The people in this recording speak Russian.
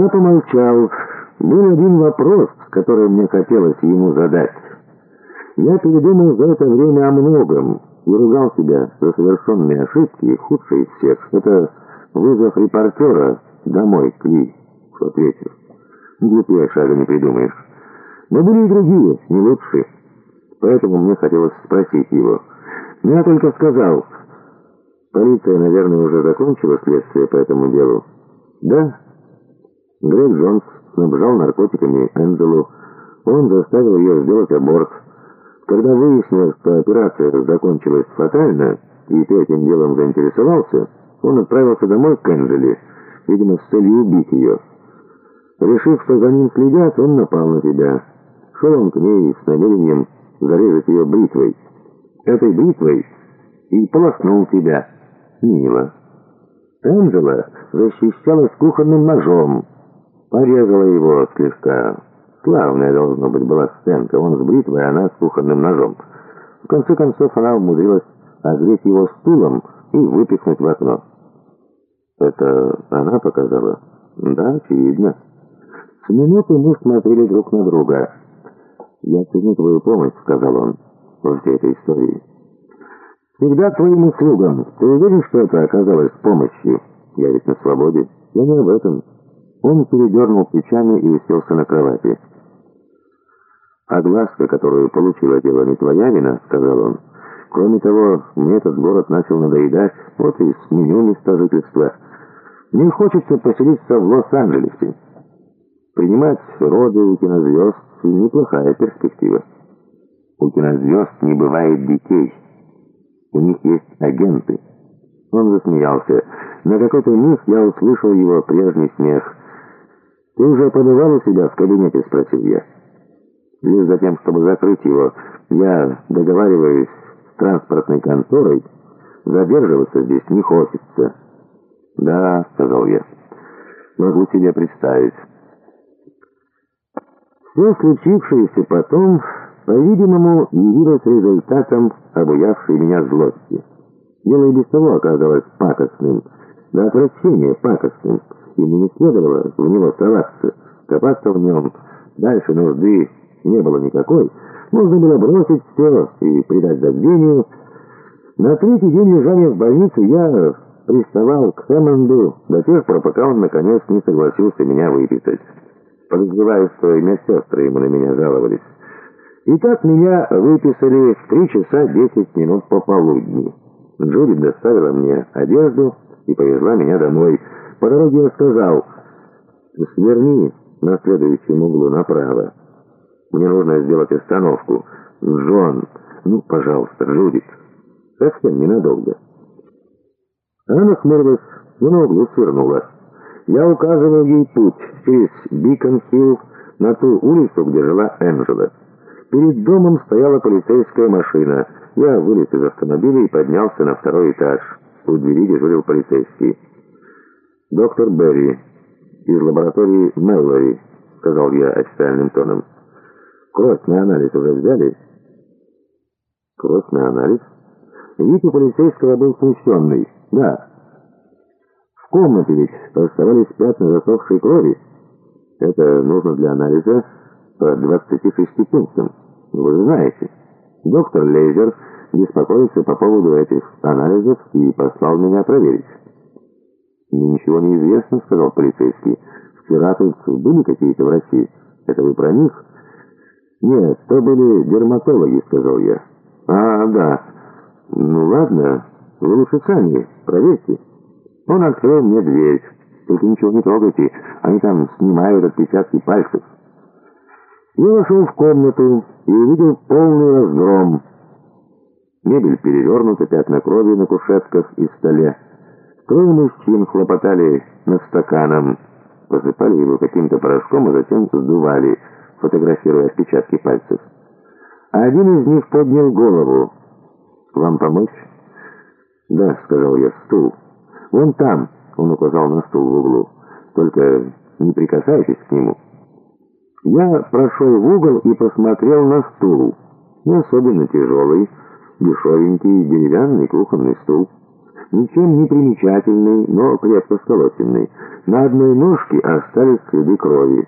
Я помолчал. Был один вопрос, который мне хотелось ему задать. Я передумал за это время о многом и ругал себя за совершенные ошибки, худшие из всех. Это вызов репортера домой к Ли в тот вечер. Глупее шага не придумаешь. Но были и другие, не лучшие. Поэтому мне хотелось спросить его. Я только сказал, полиция, наверное, уже закончила следствие по этому делу. Да? Грег Джонс снабжал наркотиками Энджелу. Он заставил ее сделать аборт. Когда выяснилось, что операция закончилась фатально, и ты этим делом заинтересовался, он отправился домой к Энджеле, видимо, с целью убить ее. Решив, что за ним следят, он напал на тебя. Шел он к ней с намерением зарезать ее бритвой. Этой бритвой и полоснул тебя. Мило. Энджела защищалась кухонным ножом. Порезала его слегка. Славная, должно быть, была сценка. Он с бритвой, а она с кухонным ножом. В конце концов, она умудрилась огреть его стулом и выпихнуть в окно. Это она показала? Да, очевидно. С минуты мы смотрели друг на друга. «Я ценю твою помощь», — сказал он, — «во всей этой истории». «Всегда твоим услугам. Ты уверен, что это оказалось помощью? Я ведь на свободе. Я не об этом». Он передернул плечами и уселся на кровати. «Огласка, которую получила дело, не твоя вина», — сказал он. «Кроме того, мне этот город начал надоедать, вот и сменю место жительства. Мне хочется поселиться в Лос-Анджелесе. Принимать роды у кинозвезд — неплохая перспектива. У кинозвезд не бывает детей. У них есть агенты». Он засмеялся. На какой-то миг я услышал его прежний смех — «Ты уже побывал у себя в кабинете?» — спросил я. «Лишь за тем, чтобы закрыть его, я договариваюсь с транспортной конторой. Задерживаться здесь не хочется». «Да», — сказал я, — «могу себе представить». Все случившееся потом, по-видимому, явилось результатом обуявшей меня злости. Дело и без того оказалось пакостным, до отвращения пакостным — и мне не следовало в него соваться, копаться в нем. Дальше нужды не было никакой. Можно было бросить все и предать забвению. На третий день лежания в больнице я приставал к Хэммонду до тех пор, пока он, наконец, не согласился меня выписать. Подозреваю, что и медсестры ему на меня жаловались. И так меня выписали в три часа десять минут пополудни. Джуди доставила мне одежду и повезла меня домой. По дороге я сказал, сверни на следующем углу направо. Мне нужно сделать остановку. Джон, ну, пожалуйста, Джудит, совсем ненадолго. Она нахмурилась, но на углу свернула. Я указывал ей путь через Бикон-Хилл на ту улицу, где жила Энджела. Перед домом стояла полицейская машина. Я вылез из автомобиля и поднялся на второй этаж. У двери дежурил полицейский. «Доктор Берри из лаборатории Меллори», — сказал я официальным тоном. «Кровь на анализ уже взяли?» «Кровь на анализ?» Вид у полицейского был смущенный. «Да». «В комнате ведь оставались пятна засохшей крови. Это нужно для анализа по 26 пунктам. Вы знаете, доктор Лейзер беспокоится по поводу этих анализов и послал меня проверить». «Мне ничего не известно», — сказал полицейский. «Вчера тут были какие-то врачи. Это вы про них?» «Нет, то были дерматологи», — сказал я. «А, да. Ну ладно, вы лучше сами проверьте». Он открыл мне дверь. «Только ничего не трогайте, они там снимают отпечатки пальцев». Я вошел в комнату и увидел полный разгром. Мебель перевернута, пятна крови на кушетках и столе. Трое мужчин хлопотали над стаканом, посыпали его каким-то порошком, а затем сдували, фотографируя отпечатки пальцев. А один из них поднял голову. «Вам помочь?» «Да», — сказал я, — «стул». «Вон там», — он указал на стул в углу. «Только не прикасайтесь к нему». Я прошел в угол и посмотрел на стул. Не особенно тяжелый, дешевенький деревянный кухонный стул. ничем не примечательный, но крепко сколоченный. На одной ножке остались следы крови.